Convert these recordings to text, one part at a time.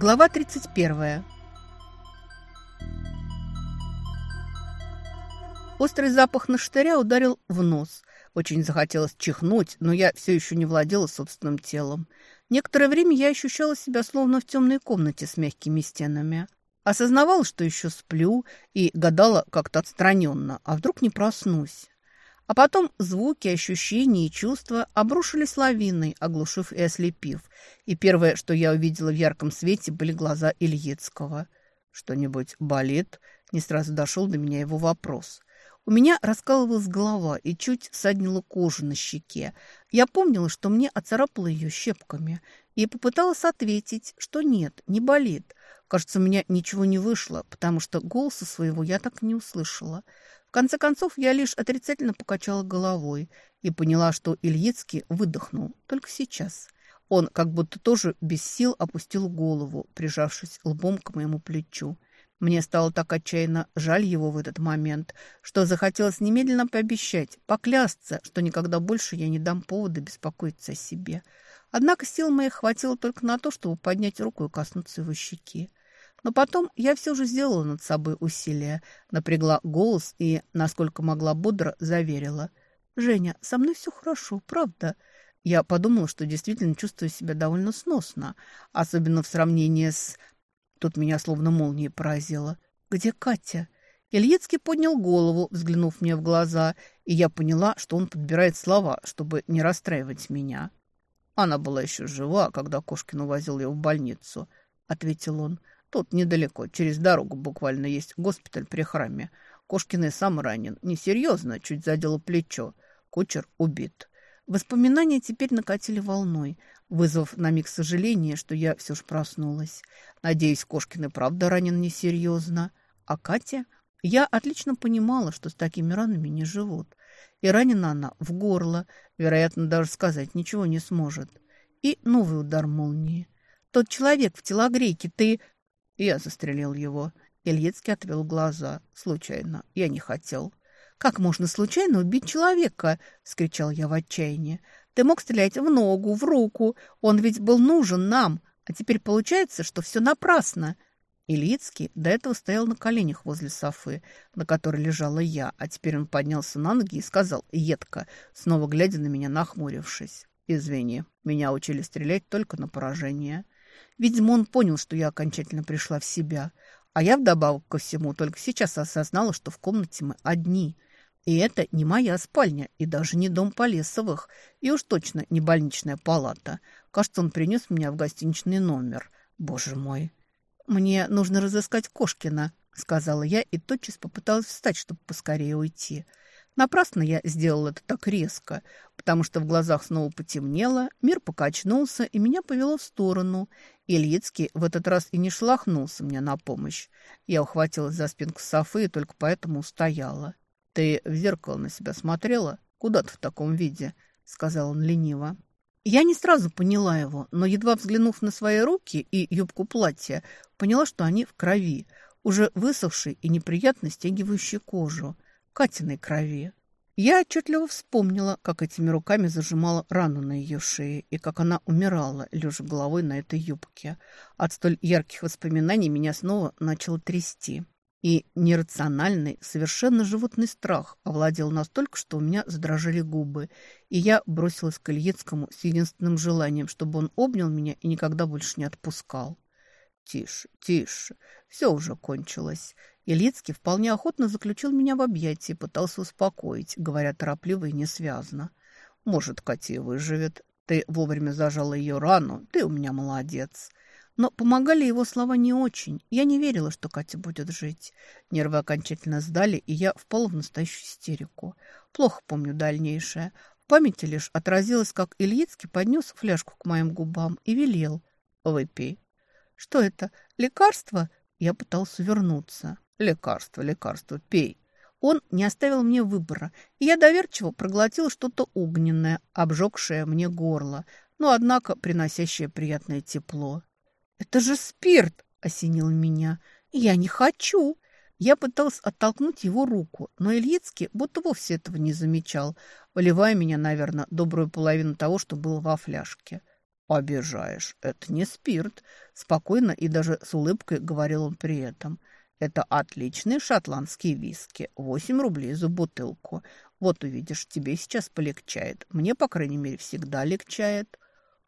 Глава 31. Острый запах наштыря ударил в нос. Очень захотелось чихнуть, но я все еще не владела собственным телом. Некоторое время я ощущала себя словно в темной комнате с мягкими стенами. Осознавала, что еще сплю, и гадала как-то отстраненно, а вдруг не проснусь. А потом звуки, ощущения и чувства обрушились лавиной, оглушив и ослепив. И первое, что я увидела в ярком свете, были глаза Ильицкого. «Что-нибудь болит?» Не сразу дошел до меня его вопрос. У меня раскалывалась голова и чуть саднила кожу на щеке. Я помнила, что мне оцарапало ее щепками, и попыталась ответить, что нет, не болит. Кажется, у меня ничего не вышло, потому что голоса своего я так не услышала. В конце концов, я лишь отрицательно покачала головой и поняла, что Ильицкий выдохнул только сейчас. Он как будто тоже без сил опустил голову, прижавшись лбом к моему плечу. Мне стало так отчаянно жаль его в этот момент, что захотелось немедленно пообещать, поклясться, что никогда больше я не дам повода беспокоиться о себе. Однако сил моих хватило только на то, чтобы поднять руку и коснуться его щеки. Но потом я все же сделала над собой усилие, напрягла голос и, насколько могла бодро, заверила. «Женя, со мной все хорошо, правда?» Я подумала, что действительно чувствую себя довольно сносно, особенно в сравнении с... Тут меня словно молнией поразило. «Где Катя?» Ильицкий поднял голову, взглянув мне в глаза, и я поняла, что он подбирает слова, чтобы не расстраивать меня. «Она была еще жива, когда Кошкин увозил ее в больницу», — ответил он. Тут недалеко, через дорогу буквально есть госпиталь при храме. Кошкин и сам ранен. Несерьезно, чуть задело плечо. Кучер убит. Воспоминания теперь накатили волной, вызвав на миг сожаление, что я все же проснулась. Надеюсь, Кошкин и правда ранен несерьезно. А Катя? Я отлично понимала, что с такими ранами не живут. И ранена она в горло, вероятно, даже сказать ничего не сможет. И новый удар молнии. «Тот человек в телогрейке, ты...» Я застрелил его. Ильицкий отвел глаза. Случайно. Я не хотел. «Как можно случайно убить человека?» — скричал я в отчаянии. «Ты мог стрелять в ногу, в руку. Он ведь был нужен нам. А теперь получается, что все напрасно». Ильицкий до этого стоял на коленях возле Софы, на которой лежала я, а теперь он поднялся на ноги и сказал едко, снова глядя на меня, нахмурившись. «Извини, меня учили стрелять только на поражение». Видимо, он понял, что я окончательно пришла в себя. А я вдобавок ко всему только сейчас осознала, что в комнате мы одни. И это не моя спальня, и даже не дом Полесовых, и уж точно не больничная палата. Кажется, он принес меня в гостиничный номер. Боже мой. «Мне нужно разыскать Кошкина», — сказала я и тотчас попыталась встать, чтобы поскорее уйти. Напрасно я сделал это так резко, потому что в глазах снова потемнело, мир покачнулся, и меня повело в сторону. Ильицкий в этот раз и не шлахнулся мне на помощь. Я ухватилась за спинку Софы и только поэтому устояла. «Ты в зеркало на себя смотрела? Куда ты в таком виде?» — сказал он лениво. Я не сразу поняла его, но, едва взглянув на свои руки и юбку платья, поняла, что они в крови, уже высохшей и неприятно стягивающей кожу. Катиной крови. Я отчетливо вспомнила, как этими руками зажимала рану на ее шее и как она умирала, лежа головой на этой юбке. От столь ярких воспоминаний меня снова начало трясти. И нерациональный, совершенно животный страх овладел настолько, что у меня задрожали губы, и я бросилась к Ильицкому с единственным желанием, чтобы он обнял меня и никогда больше не отпускал. «Тише, тише, все уже кончилось. Илицкий вполне охотно заключил меня в объятия пытался успокоить, говоря торопливо и несвязно. «Может, Катя выживет. Ты вовремя зажала ее рану. Ты у меня молодец». Но помогали его слова не очень. Я не верила, что Катя будет жить. Нервы окончательно сдали, и я впала в настоящую истерику. Плохо помню дальнейшее. В памяти лишь отразилось, как Ильицкий поднес фляжку к моим губам и велел. «Выпей». «Что это? Лекарство?» Я пытался вернуться. «Лекарство, лекарство, пей». Он не оставил мне выбора, и я доверчиво проглотил что-то огненное, обжегшее мне горло, но, однако, приносящее приятное тепло. «Это же спирт!» – осенил меня. «Я не хочу!» Я пытался оттолкнуть его руку, но Ильицкий будто вовсе этого не замечал, выливая меня, наверное, добрую половину того, что было во фляжке. «Обижаешь. Это не спирт», – спокойно и даже с улыбкой говорил он при этом. «Это отличные шотландские виски. Восемь рублей за бутылку. Вот увидишь, тебе сейчас полегчает. Мне, по крайней мере, всегда легчает».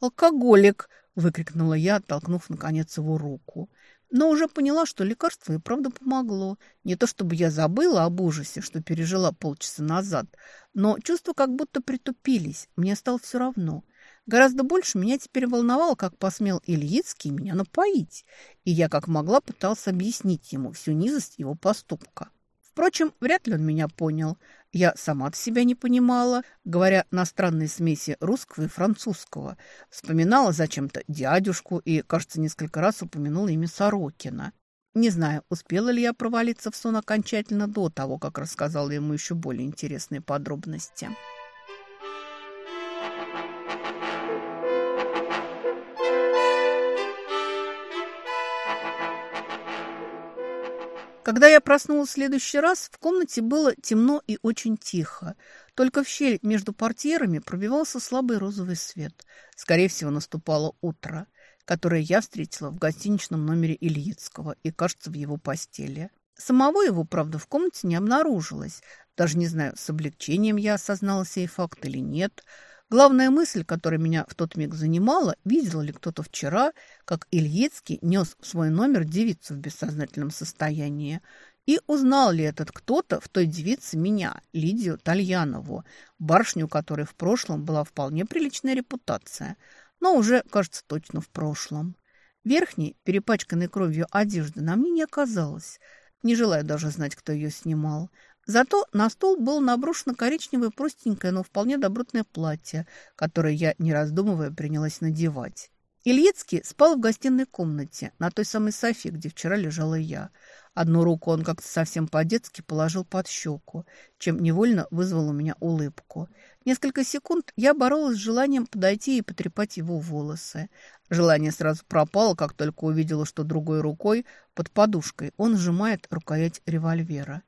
«Алкоголик!» – выкрикнула я, оттолкнув, наконец, его руку. Но уже поняла, что лекарство и правда помогло. Не то чтобы я забыла об ужасе, что пережила полчаса назад, но чувства как будто притупились. Мне стало все равно. Гораздо больше меня теперь волновало, как посмел Ильицкий меня напоить, и я как могла пытался объяснить ему всю низость его поступка. Впрочем, вряд ли он меня понял. Я сама-то себя не понимала, говоря на странной смеси русского и французского. Вспоминала зачем-то дядюшку и, кажется, несколько раз упомянула имя Сорокина. Не знаю, успела ли я провалиться в сон окончательно до того, как рассказала ему еще более интересные подробности. Когда я проснулась в следующий раз, в комнате было темно и очень тихо. Только в щель между портьерами пробивался слабый розовый свет. Скорее всего, наступало утро, которое я встретила в гостиничном номере Ильицкого и, кажется, в его постели. Самого его, правда, в комнате не обнаружилось. Даже не знаю, с облегчением я осознала сей факт или нет – Главная мысль, которая меня в тот миг занимала, видел ли кто-то вчера, как Ильицкий нес в свой номер девицу в бессознательном состоянии, и узнал ли этот кто-то в той девице меня, Лидию Тальянову, барышню которой в прошлом была вполне приличная репутация, но уже, кажется, точно в прошлом. Верхней, перепачканной кровью одежды на мне не оказалось, не желая даже знать, кто ее снимал – Зато на стол было наброшено коричневое простенькое, но вполне добротное платье, которое я, не раздумывая, принялась надевать. Ильицкий спал в гостиной комнате, на той самой софе, где вчера лежала я. Одну руку он как-то совсем по-детски положил под щеку, чем невольно вызвал у меня улыбку. Несколько секунд я боролась с желанием подойти и потрепать его волосы. Желание сразу пропало, как только увидела, что другой рукой под подушкой он сжимает рукоять револьвера.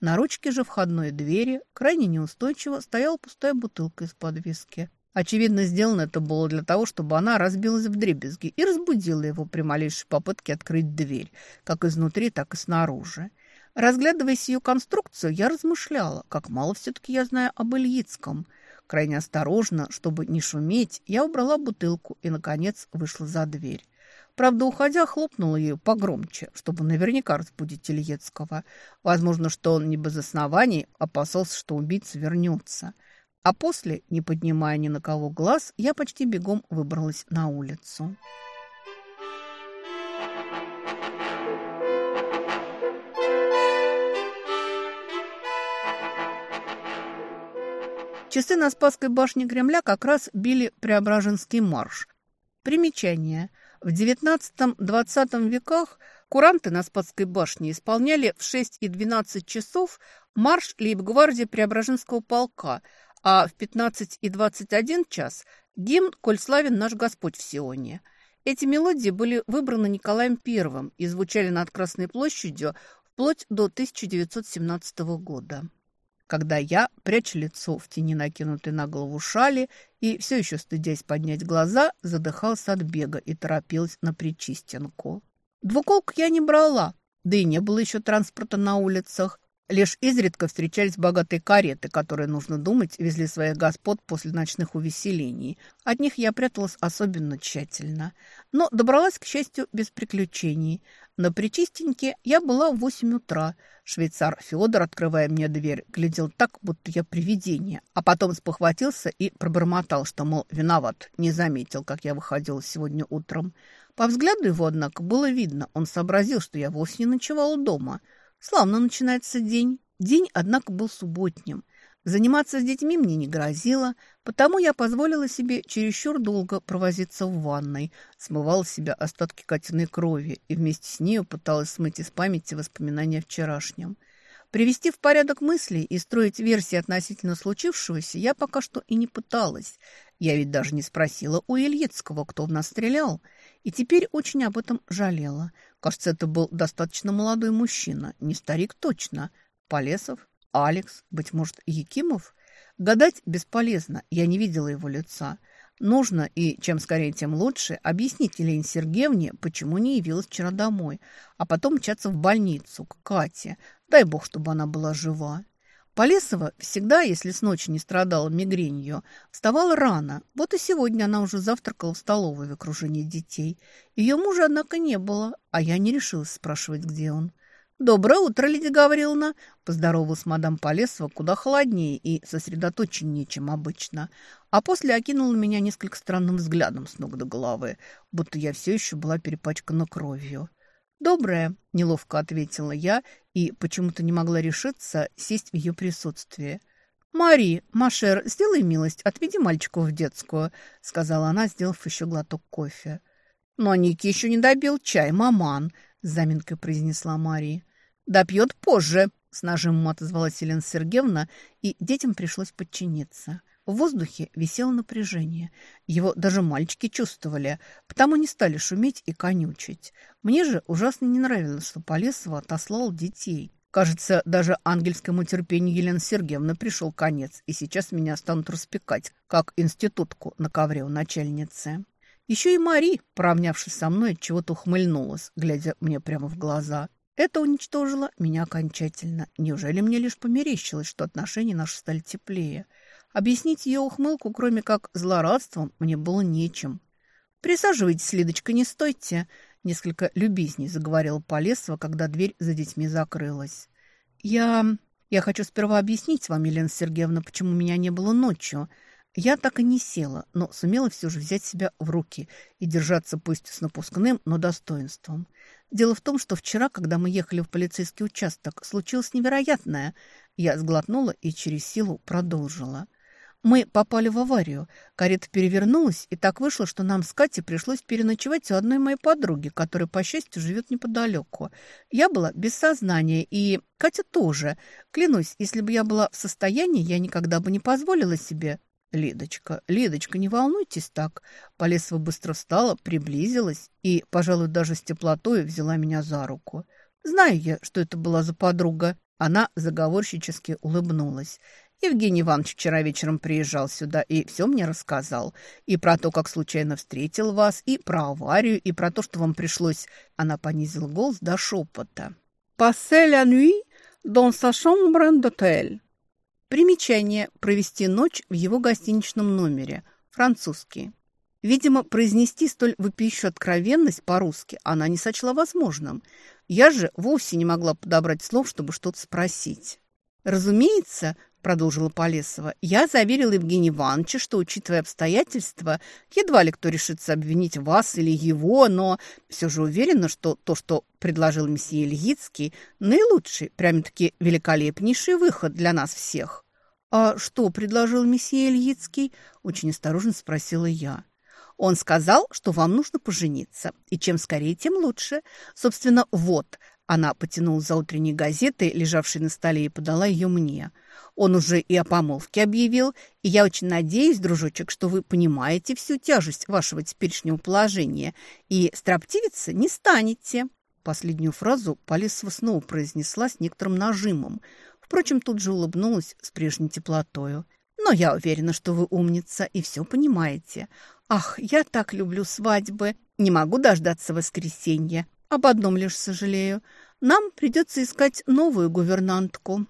На ручке же входной двери крайне неустойчиво стояла пустая бутылка из-под виски. Очевидно, сделано это было для того, чтобы она разбилась в дребезги и разбудила его при малейшей попытке открыть дверь, как изнутри, так и снаружи. Разглядывая ее конструкцию, я размышляла, как мало все-таки я знаю об Ильицком. Крайне осторожно, чтобы не шуметь, я убрала бутылку и, наконец, вышла за дверь. Правда, уходя, хлопнула ее погромче, чтобы наверняка разбудить Ильецкого. Возможно, что он не без оснований опасался, что убийца вернется. А после, не поднимая ни на кого глаз, я почти бегом выбралась на улицу. Часы на Спасской башне Кремля как раз били Преображенский марш. Примечание. В XIX-XX веках куранты на Спасской башне исполняли в 6 и 12 часов марш лейб-гвардии Преображенского полка, а в 15 и 21 час гимн «Коль славен наш Господь в Сионе». Эти мелодии были выбраны Николаем I и звучали над Красной площадью вплоть до 1917 года когда я, пряча лицо в тени накинутой на голову шали и все еще стыдясь поднять глаза, задыхался от бега и торопилась на причистенку. Двуколку я не брала, да и не было еще транспорта на улицах. Лишь изредка встречались богатые кареты, которые, нужно думать, везли своих господ после ночных увеселений. От них я пряталась особенно тщательно. Но добралась, к счастью, без приключений. На Причистеньке я была в восемь утра. Швейцар Федор, открывая мне дверь, глядел так, будто я привидение, а потом спохватился и пробормотал, что, мол, виноват, не заметил, как я выходила сегодня утром. По взгляду его, однако, было видно, он сообразил, что я вовсе не ночевала дома – Славно начинается день. День, однако, был субботним. Заниматься с детьми мне не грозило, потому я позволила себе чересчур долго провозиться в ванной, смывала с себя остатки котиной крови и вместе с нею пыталась смыть из памяти воспоминания о вчерашнем. Привести в порядок мысли и строить версии относительно случившегося я пока что и не пыталась. Я ведь даже не спросила у Ильицкого, кто в нас стрелял, и теперь очень об этом жалела – Кажется, это был достаточно молодой мужчина, не старик точно. Полесов, Алекс, быть может, Якимов? Гадать бесполезно, я не видела его лица. Нужно, и чем скорее, тем лучше, объяснить Елене Сергеевне, почему не явилась вчера домой, а потом мчаться в больницу, к Кате. Дай бог, чтобы она была жива. Полесова всегда, если с ночи не страдала мигренью, вставала рано. Вот и сегодня она уже завтракала в столовой в окружении детей. Ее мужа, однако, не было, а я не решилась спрашивать, где он. «Доброе утро, Лидия Гавриловна!» Поздоровалась мадам Полесова куда холоднее и сосредоточеннее, чем обычно. А после окинула меня несколько странным взглядом с ног до головы, будто я все еще была перепачкана кровью. «Доброе», — неловко ответила я и почему-то не могла решиться сесть в ее присутствии. «Мари, Машер, сделай милость, отведи мальчика в детскую», — сказала она, сделав еще глоток кофе. «Но Ники еще не добил чай, маман», — с заминкой произнесла Мария. «Допьет позже», — с нажимом отозвалась Елена Сергеевна, и детям пришлось подчиниться. В воздухе висело напряжение. Его даже мальчики чувствовали, потому не стали шуметь и конючить. Мне же ужасно не нравилось, что Полесова отослал детей. Кажется, даже ангельскому терпению Елены Сергеевны пришел конец, и сейчас меня станут распекать, как институтку на ковре у начальницы. Еще и Мари, поравнявшись со мной, чего-то ухмыльнулась, глядя мне прямо в глаза. Это уничтожило меня окончательно. Неужели мне лишь померещилось, что отношения наши стали теплее? Объяснить ее ухмылку, кроме как злорадством, мне было нечем. «Присаживайтесь, Лидочка, не стойте!» Несколько любезней заговорила Полесова, когда дверь за детьми закрылась. «Я... я хочу сперва объяснить вам, Елена Сергеевна, почему меня не было ночью. Я так и не села, но сумела все же взять себя в руки и держаться пусть с напускным, но достоинством. Дело в том, что вчера, когда мы ехали в полицейский участок, случилось невероятное. Я сглотнула и через силу продолжила. Мы попали в аварию. Карета перевернулась, и так вышло, что нам с Катей пришлось переночевать у одной моей подруги, которая, по счастью, живет неподалеку. Я была без сознания, и Катя тоже. Клянусь, если бы я была в состоянии, я никогда бы не позволила себе «Лидочка, Лидочка, не волнуйтесь так». Полесова быстро встала, приблизилась и, пожалуй, даже с теплотой взяла меня за руку. Знаю я, что это была за подруга. Она заговорщически улыбнулась. Евгений Иванович вчера вечером приезжал сюда и все мне рассказал. И про то, как случайно встретил вас, и про аварию, и про то, что вам пришлось... Она понизила голос до шепота. «Passer la nuit dans sa chambre d'hôtel». Примечание – провести ночь в его гостиничном номере. Французский. Видимо, произнести столь вопиющую откровенность по-русски она не сочла возможным. Я же вовсе не могла подобрать слов, чтобы что-то спросить. «Разумеется», – продолжила Полесова, – «я заверила Евгения Ивановича, что, учитывая обстоятельства, едва ли кто решится обвинить вас или его, но все же уверена, что то, что предложил месье Ильицкий, наилучший, прямо-таки великолепнейший выход для нас всех». «А что предложил месье Ильицкий?» – очень осторожно спросила я. Он сказал, что вам нужно пожениться, и чем скорее, тем лучше. Собственно, вот, она потянула за утренней газетой, лежавшей на столе, и подала ее мне. Он уже и о помолвке объявил, и я очень надеюсь, дружочек, что вы понимаете всю тяжесть вашего теперешнего положения и строптивиться не станете. Последнюю фразу Полесова снова произнесла с некоторым нажимом. Впрочем, тут же улыбнулась с прежней теплотою. Но я уверена, что вы умница и все понимаете. Ах, я так люблю свадьбы. Не могу дождаться воскресенья. Об одном лишь сожалею. Нам придется искать новую гувернантку.